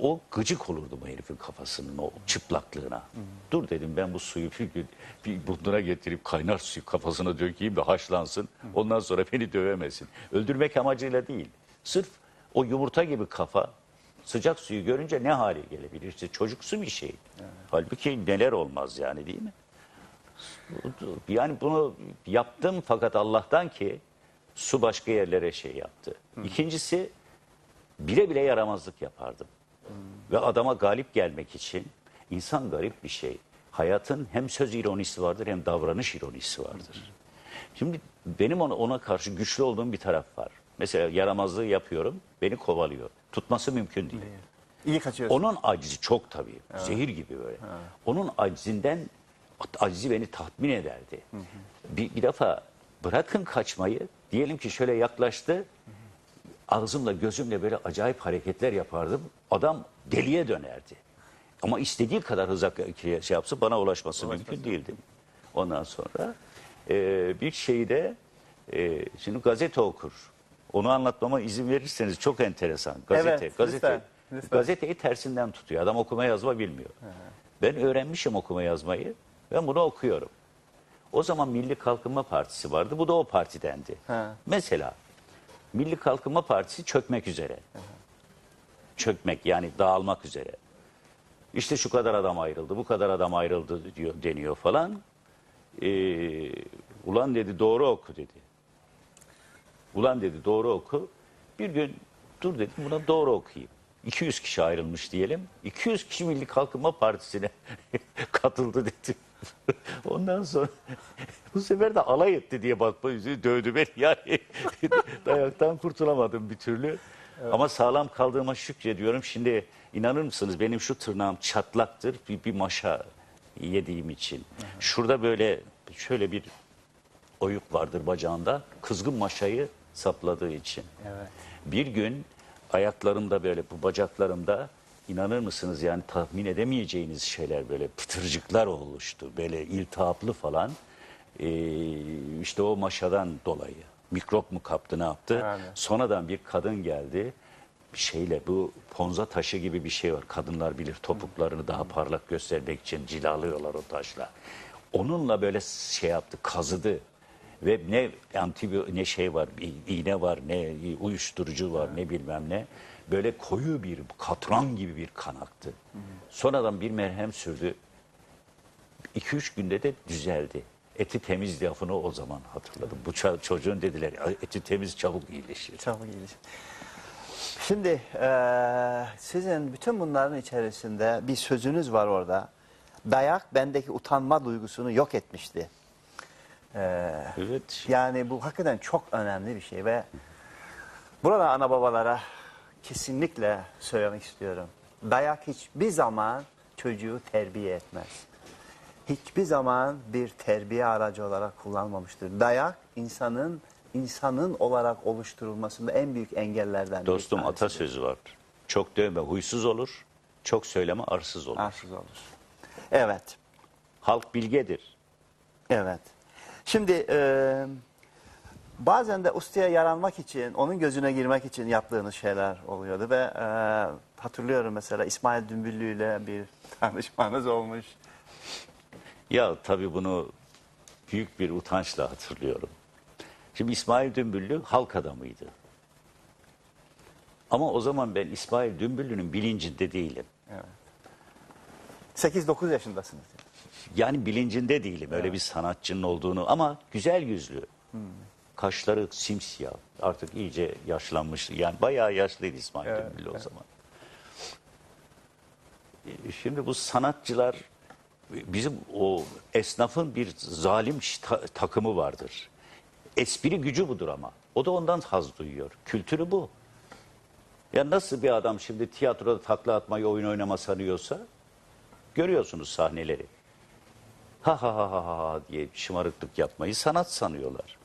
O gıcık olurdu bu herifin kafasının o çıplaklığına. Dur dedim ben bu suyu bir gün bir bunduna getirip kaynar suyu kafasına dökeyim de haşlansın. Ondan sonra beni dövemesin. Öldürmek amacıyla değil. Sırf o yumurta gibi kafa sıcak suyu görünce ne hale gelebilir? İşte çocuksu bir şey. Halbuki neler olmaz yani değil mi? Yani bunu yaptım fakat Allah'tan ki su başka yerlere şey yaptı. İkincisi bile bile yaramazlık yapardım. Ve adama galip gelmek için insan garip bir şey. Hayatın hem söz ironisi vardır hem davranış ironisi vardır. Şimdi benim ona, ona karşı güçlü olduğum bir taraf var. Mesela yaramazlığı yapıyorum, beni kovalıyor. Tutması mümkün değil. İyi kaçıyorsun. Onun acizi çok tabii. Zehir gibi böyle. Onun acizinden acizi beni tatmin ederdi. Bir, bir defa bırakın kaçmayı. Diyelim ki şöyle yaklaştı. Ağzımla gözümle böyle acayip hareketler yapardım. Adam deliye dönerdi. Ama istediği kadar hıza şey yapsa bana ulaşması mümkün değildi. Ondan sonra e, bir şeyi de e, şimdi gazete okur. Onu anlatmama izin verirseniz çok enteresan. Gazete, Evet, gazete. lütfen, lütfen. Gazeteyi tersinden tutuyor. Adam okuma yazma bilmiyor. Ben öğrenmişim okuma yazmayı. Ben bunu okuyorum. O zaman Milli Kalkınma Partisi vardı. Bu da o partidendi. Ha. Mesela Milli Kalkınma Partisi çökmek üzere. Çökmek yani dağılmak üzere. İşte şu kadar adam ayrıldı, bu kadar adam ayrıldı diyor, deniyor falan. Ee, ulan dedi doğru oku dedi. Ulan dedi doğru oku. Bir gün dur dedim buna doğru okuyayım. 200 kişi ayrılmış diyelim. 200 kişi Milli Kalkınma Partisi'ne katıldı dedim. Ondan sonra bu sefer de alay etti diye bakma yüzü dövdü beni. Yani dayaktan kurtulamadım bir türlü. Ama sağlam kaldığıma şükrediyorum. Şimdi inanır mısınız benim şu tırnağım çatlaktır bir, bir maşa yediğim için. Şurada böyle şöyle bir oyuk vardır bacağında. Kızgın maşayı sapladığı için. Bir gün ayaklarımda böyle bu bacaklarımda inanır mısınız yani tahmin edemeyeceğiniz şeyler böyle pıtırcıklar oluştu. Böyle iltihaplı falan. Ee, işte o maşadan dolayı. Mikrop mu kaptı ne yaptı? Yani. Sonradan bir kadın geldi. Şeyle bu ponza taşı gibi bir şey var. Kadınlar bilir topuklarını daha parlak göstermek için cilalıyorlar o taşla. Onunla böyle şey yaptı, kazıdı. Ve ne antibiyo ne şey var, iğne var, ne uyuşturucu var, ne bilmem ne. Böyle koyu bir katran gibi bir kan aktı. Sonradan bir merhem sürdü. 2-3 günde de düzeldi. Eti temiz lafını o zaman hatırladım. Bu ço- çocuğun dediler "Ay, eti temiz çabuk iyileşir. Çabuk iyileşir. Şimdi eee, sizin bütün bunların içerisinde bir sözünüz var orada. dayak bendeki utanma duygusunu yok etmişti. Evet. Yani bu hakikaten çok önemli bir şey ve burada ana babalara kesinlikle söylemek istiyorum. Dayak hiçbir zaman çocuğu terbiye etmez. Hiçbir zaman bir terbiye aracı olarak kullanmamıştır. Dayak insanın insanın olarak oluşturulmasında en büyük engellerden Dostum bir tanesidir. atasözü var. Çok dövme huysuz olur, çok söyleme arsız olur. Arsız olur. Evet. Halk bilgedir. Evet. Şimdi e, bazen de ustaya yaranmak için, onun gözüne girmek için yaptığınız şeyler oluyordu ve e, hatırlıyorum mesela İsmail Dümbüllü ile bir tanışmanız olmuş. Ya tabii bunu büyük bir utançla hatırlıyorum. Şimdi İsmail Dümbüllü halk adamıydı. Ama o zaman ben İsmail Dümbüllü'nün bilincinde değilim. 8-9 yaşındasınız. Yani bilincinde değilim öyle bir sanatçının olduğunu ama güzel yüzlü. Kaşları simsiyah. Artık iyice yaşlanmış. Yani bayağı yaşlıydı İsmail Evet, Dümbüllü o zaman. E, Şimdi bu sanatçılar bizim o esnafın bir zalim ta- takımı vardır. Espri gücü budur ama. O da ondan haz duyuyor. Kültürü bu. Ya nasıl bir adam şimdi tiyatroda takla atmayı, oyun oynama sanıyorsa görüyorsunuz sahneleri. Ha ha ha ha ha diye şımarıklık yapmayı sanat sanıyorlar.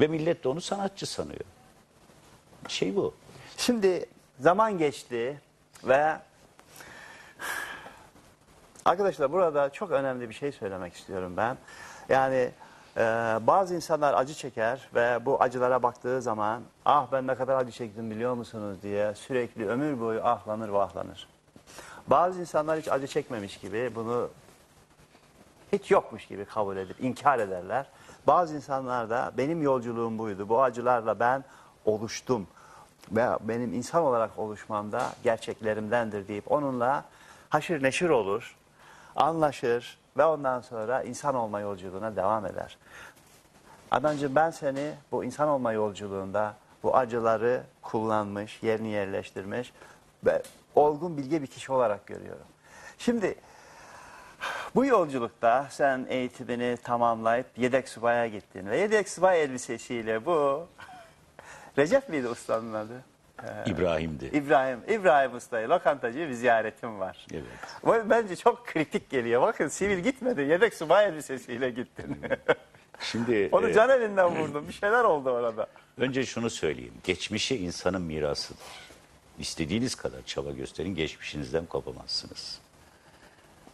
Ve millet de onu sanatçı sanıyor. Şey bu. Şimdi zaman geçti ve arkadaşlar burada çok önemli bir şey söylemek istiyorum ben. Yani e, bazı insanlar acı çeker ve bu acılara baktığı zaman ah ben ne kadar acı çektim biliyor musunuz diye sürekli ömür boyu ahlanır vahlanır. Bazı insanlar hiç acı çekmemiş gibi bunu hiç yokmuş gibi kabul edip inkar ederler. Bazı insanlar da benim yolculuğum buydu. Bu acılarla ben oluştum. Ve benim insan olarak oluşmamda gerçeklerimdendir deyip onunla haşır neşir olur, anlaşır ve ondan sonra insan olma yolculuğuna devam eder. Adancığım ben seni bu insan olma yolculuğunda bu acıları kullanmış, yerini yerleştirmiş ve olgun bilge bir kişi olarak görüyorum. Şimdi bu yolculukta sen eğitimini tamamlayıp yedek subaya gittin ve yedek subay elbisesiyle bu Recep miydi ustanın adı? İbrahim'di. İbrahim, İbrahim Usta'yı lokantacı bir ziyaretim var. Evet. Bu bence çok kritik geliyor. Bakın sivil gitmedi, yedek subay elbisesiyle gittin. Şimdi Onu e, can elinden vurdun, bir şeyler oldu orada. önce şunu söyleyeyim. Geçmişi insanın mirasıdır. İstediğiniz kadar çaba gösterin geçmişinizden kopamazsınız.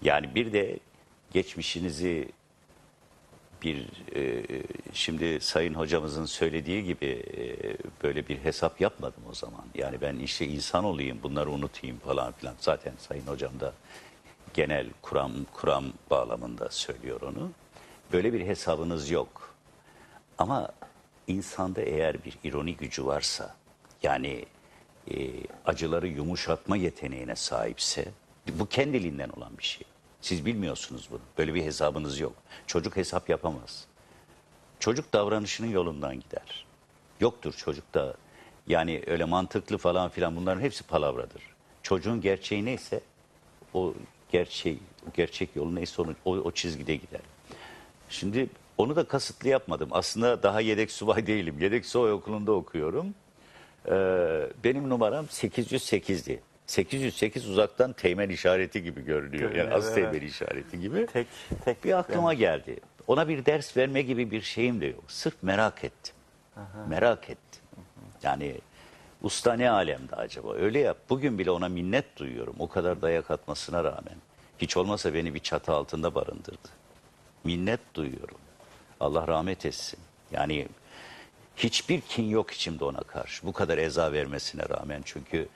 Yani bir de geçmişinizi bir e, şimdi sayın hocamızın söylediği gibi e, böyle bir hesap yapmadım o zaman. Yani ben işte insan olayım bunları unutayım falan filan. Zaten sayın hocam da genel kuram kuram bağlamında söylüyor onu. Böyle bir hesabınız yok. Ama insanda eğer bir ironi gücü varsa yani e, acıları yumuşatma yeteneğine sahipse bu kendiliğinden olan bir şey. Siz bilmiyorsunuz bunu. Böyle bir hesabınız yok. Çocuk hesap yapamaz. Çocuk davranışının yolundan gider. Yoktur çocukta yani öyle mantıklı falan filan bunların hepsi palavradır. Çocuğun gerçeği neyse o gerçeği, gerçek yolu neyse onu, o, o çizgide gider. Şimdi onu da kasıtlı yapmadım. Aslında daha yedek subay değilim. Yedek subay okulunda okuyorum. Ee, benim numaram 808'di. 808 uzaktan teğmen işareti gibi görünüyor. Yani az teğmen işareti gibi. Tek, tek Bir aklıma geldi. Ona bir ders verme gibi bir şeyim de yok. Sırf merak ettim. Merak ettim. Yani usta ne alemde acaba? Öyle yap. Bugün bile ona minnet duyuyorum. O kadar dayak atmasına rağmen. Hiç olmasa beni bir çatı altında barındırdı. Minnet duyuyorum. Allah rahmet etsin. Yani hiçbir kin yok içimde ona karşı. Bu kadar eza vermesine rağmen çünkü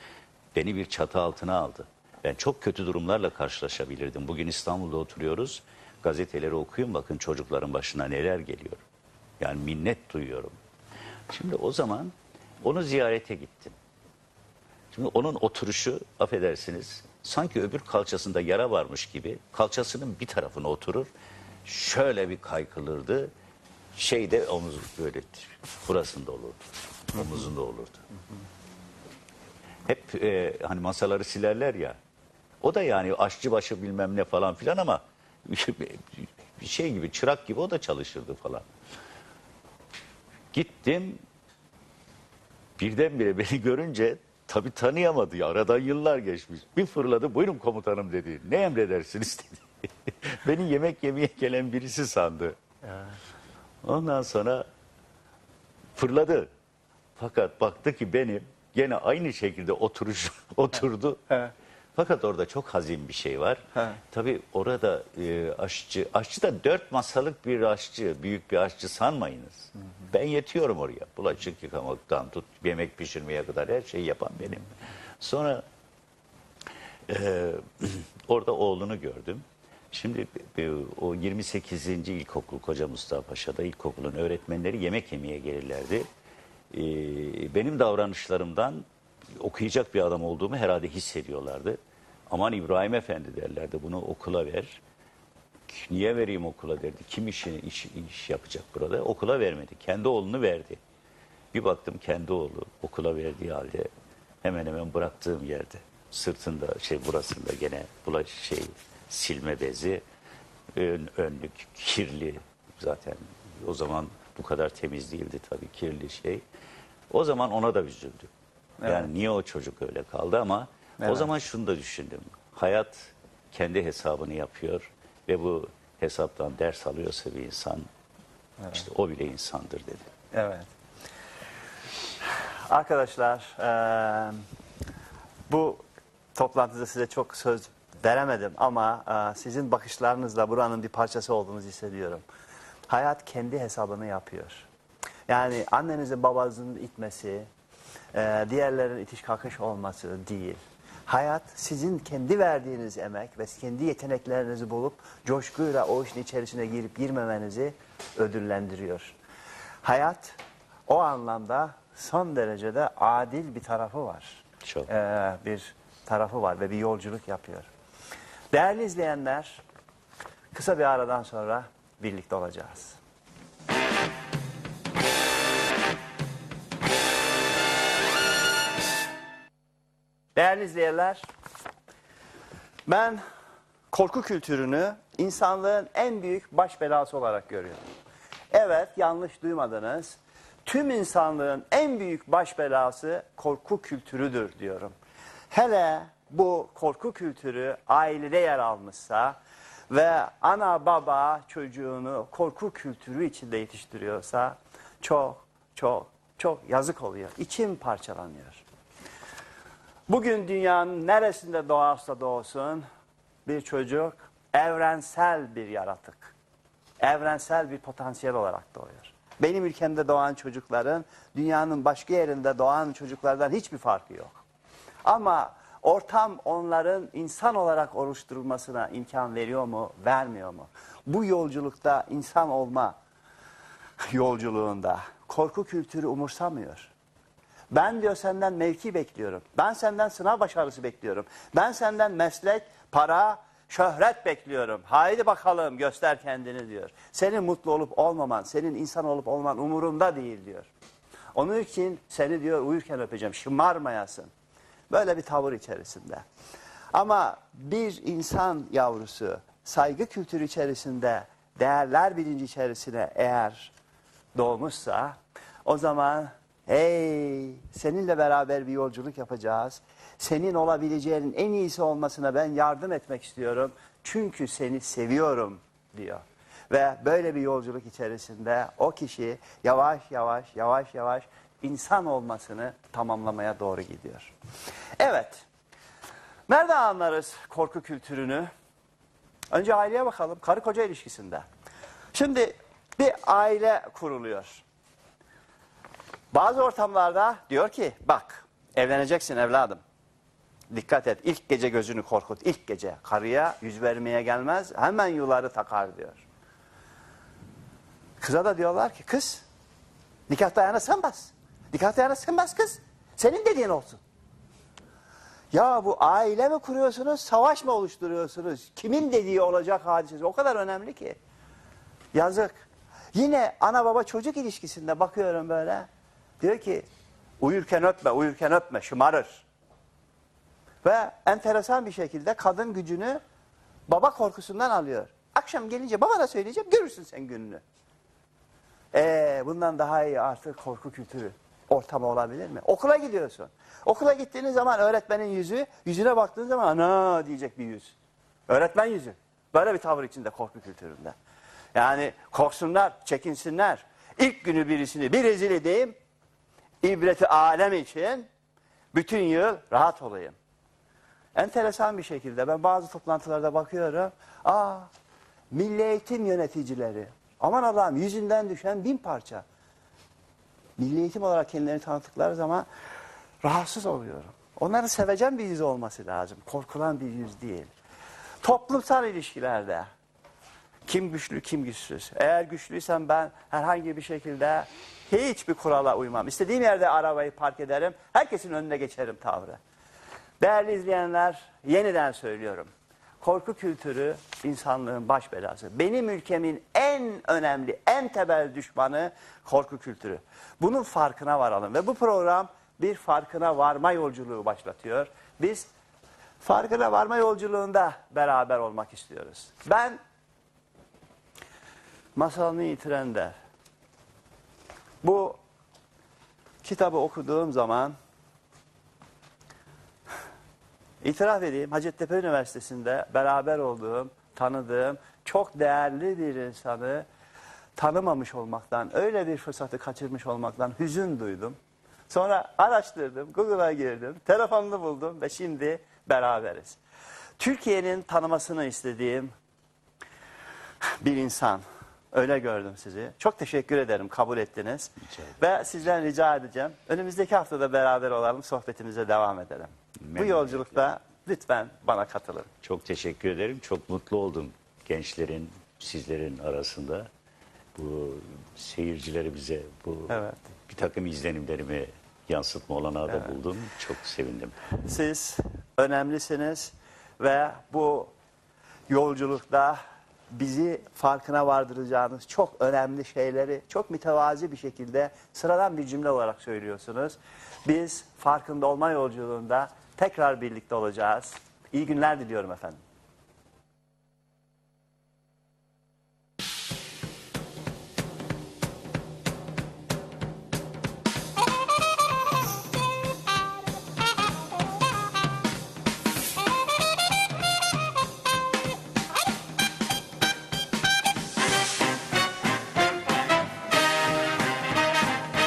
beni bir çatı altına aldı. Ben çok kötü durumlarla karşılaşabilirdim. Bugün İstanbul'da oturuyoruz. Gazeteleri okuyun bakın çocukların başına neler geliyor. Yani minnet duyuyorum. Şimdi o zaman onu ziyarete gittim. Şimdi onun oturuşu affedersiniz sanki öbür kalçasında yara varmış gibi kalçasının bir tarafına oturur. Şöyle bir kaykılırdı. Şeyde omuz böyle burasında olurdu. Omuzunda olurdu. Hep e, hani masaları silerler ya O da yani aşçıbaşı bilmem ne falan filan ama bir şey gibi çırak gibi o da çalışırdı falan. Gittim birdenbire beni görünce tabii tanıyamadı ya aradan yıllar geçmiş. Bir fırladı buyurun komutanım dedi. Ne emredersiniz dedi. beni yemek yemeye gelen birisi sandı. Ondan sonra fırladı. Fakat baktı ki benim gene aynı şekilde oturuş oturdu. Fakat orada çok hazin bir şey var. Tabii orada e, aşçı, aşçı da dört masalık bir aşçı, büyük bir aşçı sanmayınız. Ben yetiyorum oraya. Bulaşık yıkamaktan tut, yemek pişirmeye kadar her şeyi yapan benim. Sonra e, orada oğlunu gördüm. Şimdi e, o 28. ilkokul Koca Mustafa Paşa'da ilkokulun öğretmenleri yemek yemeye gelirlerdi. E, benim davranışlarımdan okuyacak bir adam olduğumu herhalde hissediyorlardı. Aman İbrahim Efendi derlerdi bunu okula ver. Niye vereyim okula derdi. Kim işini iş, iş yapacak burada? Okula vermedi. Kendi oğlunu verdi. Bir baktım kendi oğlu okula verdiği halde hemen hemen bıraktığım yerde sırtında şey burasında gene bulaş şey silme bezi ön, önlük kirli zaten o zaman bu kadar temiz değildi tabii kirli şey. O zaman ona da üzüldüm. Yani niye o çocuk öyle kaldı ama o Evet. zaman şunu da düşündüm. Hayat kendi hesabını yapıyor ve bu hesaptan ders alıyorsa bir insan işte o bile insandır dedi. Evet. Arkadaşlar bu toplantıda size çok söz veremedim ama sizin bakışlarınızla buranın bir parçası olduğunuzu hissediyorum. Hayat kendi hesabını yapıyor. Yani annenizin babanızın itmesi, eee, diğerlerin itiş kakış olması değil. Hayat sizin kendi verdiğiniz emek ve kendi yeteneklerinizi bulup coşkuyla o işin içerisine girip girmemenizi ödüllendiriyor. Hayat o anlamda son derecede adil bir tarafı var. Çok. Ee, bir tarafı var ve bir yolculuk yapıyor. Değerli izleyenler, kısa bir aradan sonra birlikte olacağız. Değerli izleyenler, ben korku kültürünü insanlığın en büyük baş belası olarak görüyorum. Evet, yanlış duymadınız. Tüm insanlığın en büyük baş belası korku kültürüdür diyorum. Hele bu korku kültürü ailede yer almışsa ve ana baba çocuğunu korku kültürü içinde yetiştiriyorsa çok çok çok yazık oluyor. İçim parçalanıyor. Bugün dünyanın neresinde doğarsa doğsun bir çocuk evrensel bir yaratık. Evrensel bir potansiyel olarak doğuyor. Benim ülkemde doğan çocukların dünyanın başka yerinde doğan çocuklardan hiçbir farkı yok. Ama ortam onların insan olarak oluşturulmasına imkan veriyor mu, vermiyor mu? Bu yolculukta insan olma yolculuğunda korku kültürü umursamıyor. Ben diyor senden mevki bekliyorum. Ben senden sınav başarısı bekliyorum. Ben senden meslek, para, şöhret bekliyorum. Haydi bakalım göster kendini diyor. Senin mutlu olup olmaman, senin insan olup olman umurumda değil diyor. Onun için seni diyor uyurken öpeceğim. Şımarmayasın. Böyle bir tavır içerisinde. Ama bir insan yavrusu saygı kültürü içerisinde, değerler bilinci içerisine eğer doğmuşsa o zaman hey seninle beraber bir yolculuk yapacağız. Senin olabileceğinin en iyisi olmasına ben yardım etmek istiyorum. Çünkü seni seviyorum diyor. Ve böyle bir yolculuk içerisinde o kişi yavaş yavaş yavaş yavaş insan olmasını tamamlamaya doğru gidiyor. Evet. Nerede anlarız korku kültürünü? Önce aileye bakalım. Karı koca ilişkisinde. Şimdi bir aile kuruluyor. Bazı ortamlarda diyor ki bak evleneceksin evladım. Dikkat et ilk gece gözünü korkut ilk gece. Karıya yüz vermeye gelmez hemen yuları takar diyor. Kıza da diyorlar ki kız nikah dayana sen bas. Nikah dayana sen bas kız. Senin dediğin olsun. Ya bu aile mi kuruyorsunuz, savaş mı oluşturuyorsunuz? Kimin dediği olacak hadisesi o kadar önemli ki. Yazık. Yine ana baba çocuk ilişkisinde bakıyorum böyle. Diyor ki uyurken öpme, uyurken öpme, şımarır. Ve enteresan bir şekilde kadın gücünü baba korkusundan alıyor. Akşam gelince baba da söyleyeceğim görürsün sen gününü. Ee, bundan daha iyi artık korku kültürü ortamı olabilir mi? Okula gidiyorsun. Okula gittiğiniz zaman öğretmenin yüzü, yüzüne baktığın zaman ana diyecek bir yüz. Öğretmen yüzü. Böyle bir tavır içinde korku kültüründe. Yani korksunlar, çekinsinler. İlk günü birisini bir rezil edeyim. İbreti alem için bütün yıl rahat olayım. Enteresan bir şekilde ben bazı toplantılarda bakıyorum. Aa, milli eğitim yöneticileri. Aman Allah'ım yüzünden düşen bin parça. Milli eğitim olarak kendilerini tanıttıkları zaman rahatsız oluyorum. Onların sevecen bir yüz olması lazım. Korkulan bir yüz değil. Toplumsal ilişkilerde kim güçlü kim güçsüz. Eğer güçlüysem ben herhangi bir şekilde hiçbir kurala uymam. İstediğim yerde arabayı park ederim. Herkesin önüne geçerim tavrı. Değerli izleyenler yeniden söylüyorum. Korku kültürü insanlığın baş belası. Benim ülkemin en önemli, en temel düşmanı korku kültürü. Bunun farkına varalım ve bu program bir farkına varma yolculuğu başlatıyor. Biz farkına varma yolculuğunda beraber olmak istiyoruz. Ben masalını yitiren de bu kitabı okuduğum zaman itiraf edeyim Hacettepe Üniversitesi'nde beraber olduğum, tanıdığım çok değerli bir insanı tanımamış olmaktan, öyle bir fırsatı kaçırmış olmaktan hüzün duydum. Sonra araştırdım, Google'a girdim, telefonunu buldum ve şimdi beraberiz. Türkiye'nin tanımasını istediğim bir insan. Öyle gördüm sizi. Çok teşekkür ederim kabul ettiniz. Ve sizden rica edeceğim. Önümüzdeki haftada beraber olalım, sohbetimize devam edelim. Bu yolculukta lütfen bana katılın. Çok teşekkür ederim. Çok mutlu oldum gençlerin, sizlerin arasında. Bu seyircilerimize bu Evet. bir takım izlenimlerimi yansıtma olanağı da buldum. Çok sevindim. Siz önemlisiniz ve bu yolculukta bizi farkına vardıracağınız çok önemli şeyleri çok mütevazi bir şekilde sıradan bir cümle olarak söylüyorsunuz. Biz farkında olma yolculuğunda tekrar birlikte olacağız. İyi günler diliyorum efendim.